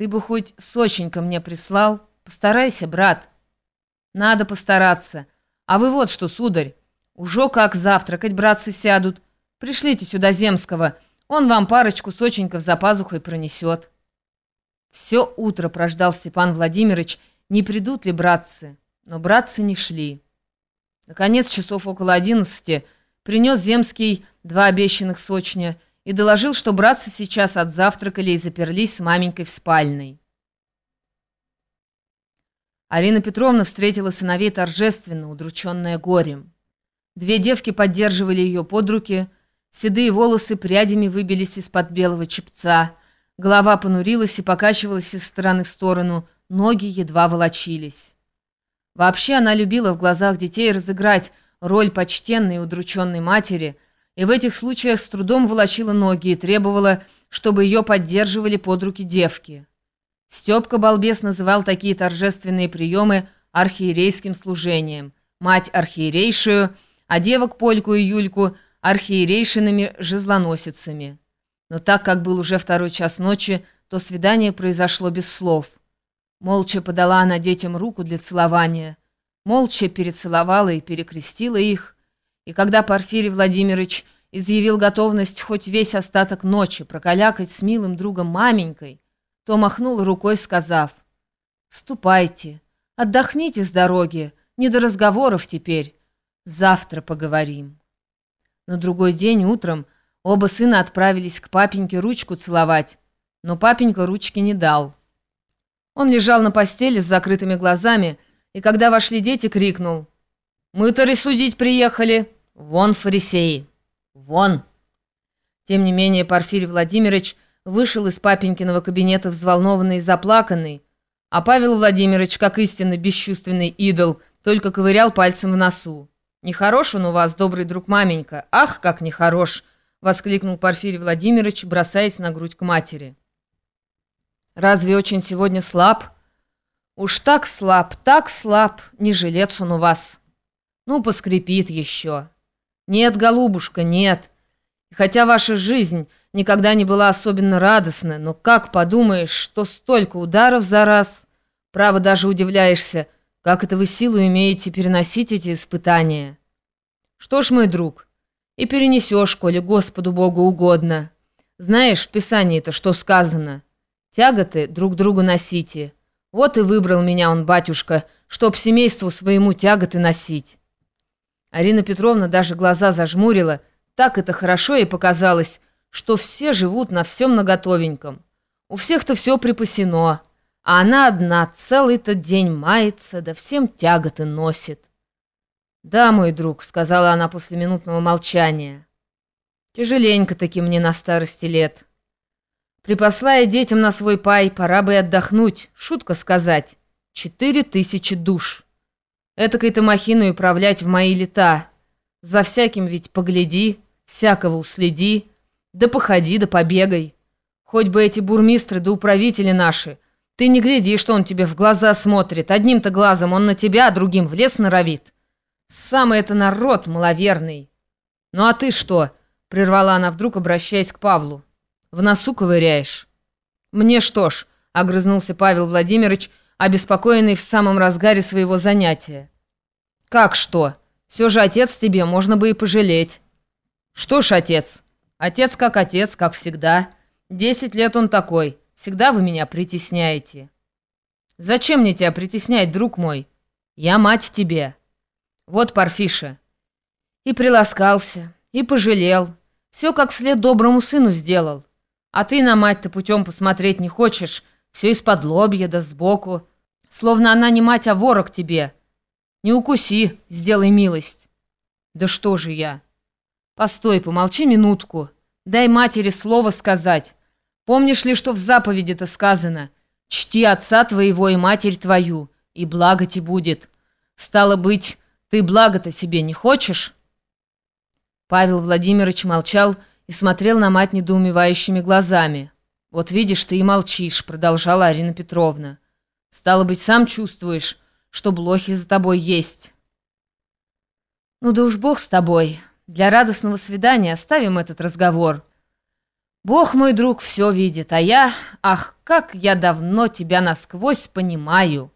Ты бы хоть соченька мне прислал. Постарайся, брат. Надо постараться. А вы вот что, сударь, уже как завтракать братцы сядут. Пришлите сюда Земского, он вам парочку соченьков за пазухой пронесет. Все утро прождал Степан Владимирович, не придут ли братцы, но братцы не шли. Наконец, часов около одиннадцати, принес Земский два обещанных сочня и доложил, что братцы сейчас отзавтракали и заперлись с маменькой в спальной. Арина Петровна встретила сыновей торжественно, удрученная горем. Две девки поддерживали ее под руки, седые волосы прядями выбились из-под белого чепца, голова понурилась и покачивалась из стороны в сторону, ноги едва волочились. Вообще она любила в глазах детей разыграть роль почтенной и удрученной матери, и в этих случаях с трудом волочила ноги и требовала, чтобы ее поддерживали под руки девки. Степка Балбес называл такие торжественные приемы архиерейским служением, мать архиерейшую, а девок Польку и Юльку архиерейшинами жезлоносицами. Но так как был уже второй час ночи, то свидание произошло без слов. Молча подала она детям руку для целования, молча перецеловала и перекрестила их, и когда Порфирий Владимирович изъявил готовность хоть весь остаток ночи прокалякать с милым другом маменькой, то махнул рукой, сказав, «Ступайте, отдохните с дороги, не до разговоров теперь, завтра поговорим». На другой день утром оба сына отправились к папеньке ручку целовать, но папенька ручки не дал. Он лежал на постели с закрытыми глазами, и когда вошли дети, крикнул, «Мы-то рассудить приехали! Вон, фарисеи! Вон!» Тем не менее Порфирий Владимирович вышел из папенькиного кабинета взволнованный и заплаканный, а Павел Владимирович, как истинно бесчувственный идол, только ковырял пальцем в носу. «Нехорош он у вас, добрый друг маменька! Ах, как нехорош!» — воскликнул Порфирий Владимирович, бросаясь на грудь к матери. «Разве очень сегодня слаб?» «Уж так слаб, так слаб, не жилец он у вас!» «Ну, поскрипит еще!» «Нет, голубушка, нет!» Хотя ваша жизнь никогда не была особенно радостна, но как подумаешь, что столько ударов за раз, право даже удивляешься, как это вы силу имеете переносить эти испытания. Что ж, мой друг, и перенесешь, коли Господу Богу угодно. Знаешь, в Писании-то что сказано? Тяготы друг другу носите. Вот и выбрал меня он, батюшка, чтоб семейству своему тяготы носить. Арина Петровна даже глаза зажмурила, так это хорошо ей показалось, что все живут на всем наготовеньком. У всех-то все припасено, а она одна целый-то день мается, да всем тяготы носит. «Да, мой друг», — сказала она после минутного молчания. «Тяжеленько-таки мне на старости лет. Припасла я детям на свой пай, пора бы и отдохнуть, шутка сказать. Четыре тысячи душ. Этакой-то махину управлять в мои лета. За всяким ведь погляди, всякого уследи, да походи, да побегай. Хоть бы эти бурмистры да управители наши. Ты не гляди, что он тебе в глаза смотрит. Одним-то глазом он на тебя, а другим в лес норовит. Самый это народ маловерный. Ну а ты что? Прервала она вдруг, обращаясь к Павлу. В носу ковыряешь. Мне что ж, огрызнулся Павел Владимирович, обеспокоенный в самом разгаре своего занятия. Как что? Все же отец тебе можно бы и пожалеть. «Что ж, отец? Отец как отец, как всегда. Десять лет он такой. Всегда вы меня притесняете». «Зачем мне тебя притеснять, друг мой? Я мать тебе». «Вот Парфиша». И приласкался, и пожалел. Все как след доброму сыну сделал. А ты на мать-то путем посмотреть не хочешь. Все из-под лобья да сбоку. Словно она не мать, а ворог тебе. Не укуси, сделай милость. Да что же я? «Постой, помолчи минутку. Дай матери слово сказать. Помнишь ли, что в заповеди-то сказано? Чти отца твоего и матерь твою, и благо тебе будет. Стало быть, ты благо-то себе не хочешь?» Павел Владимирович молчал и смотрел на мать недоумевающими глазами. «Вот видишь, ты и молчишь», — продолжала Арина Петровна. «Стало быть, сам чувствуешь, что блохи за тобой есть». «Ну да уж бог с тобой». Для радостного свидания оставим этот разговор. Бог мой друг все видит, а я, ах, как я давно тебя насквозь понимаю».